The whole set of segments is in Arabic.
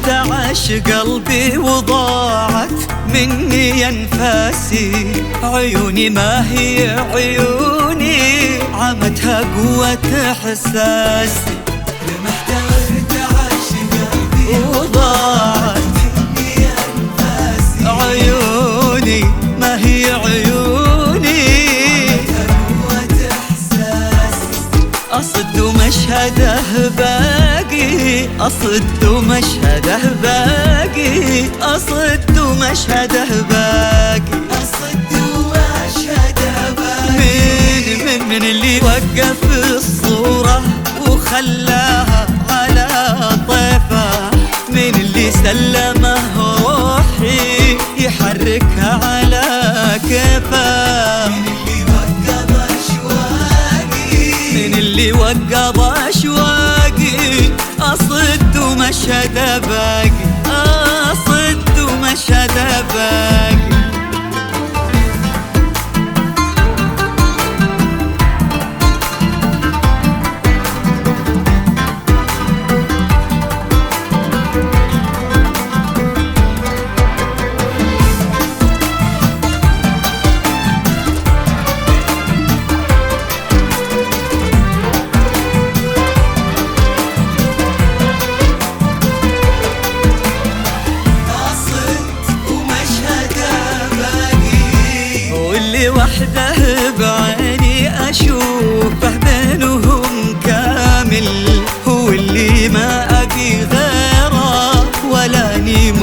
ارتعش قلبي وضاعت مني انفاسي عيوني ما هي عيوني عمتها قوة إحساسي. لمحت ارتعش قلبي وضاعت أصد ومشهده باقي أصد ومشهده باقي أصد ومشهده باقي. أصد واشهد اباك من من من اللي وقف الصورة وخلاها على طيفة. من اللي سلمه روحي يحركها على كيفه. اللي وقض أشواقي اصد ومشهد باقي.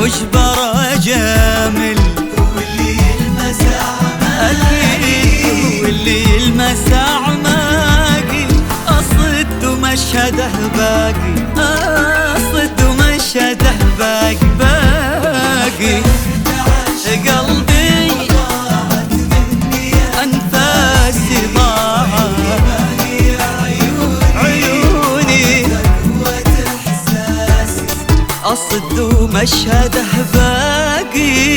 ولاني مجبر اجامل واللي يلمس أكيد هو اللي يلمس اصد ومشهده باقي. اصد ومشهده باقي. اصد ومشهده باقي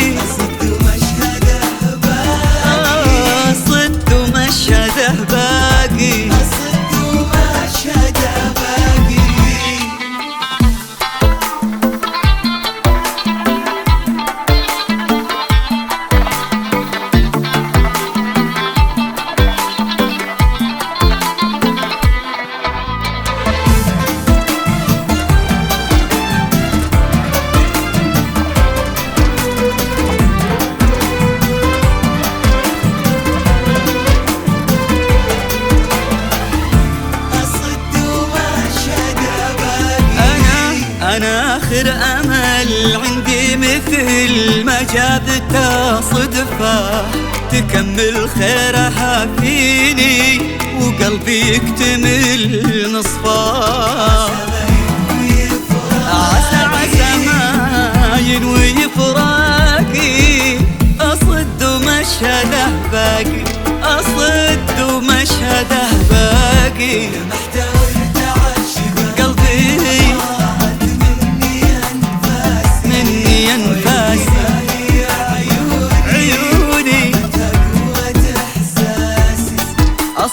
أنا آخر أمل؟ عندي مثل ما جابته صدفة. تكمل خيرها فيني وقلبي يكتمل نصفه.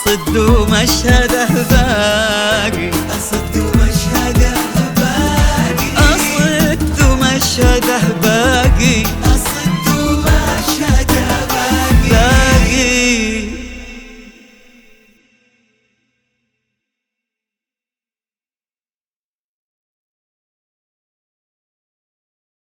أصد ومشهده باقي أصد ومشهد باقي أصد ومشهده باقي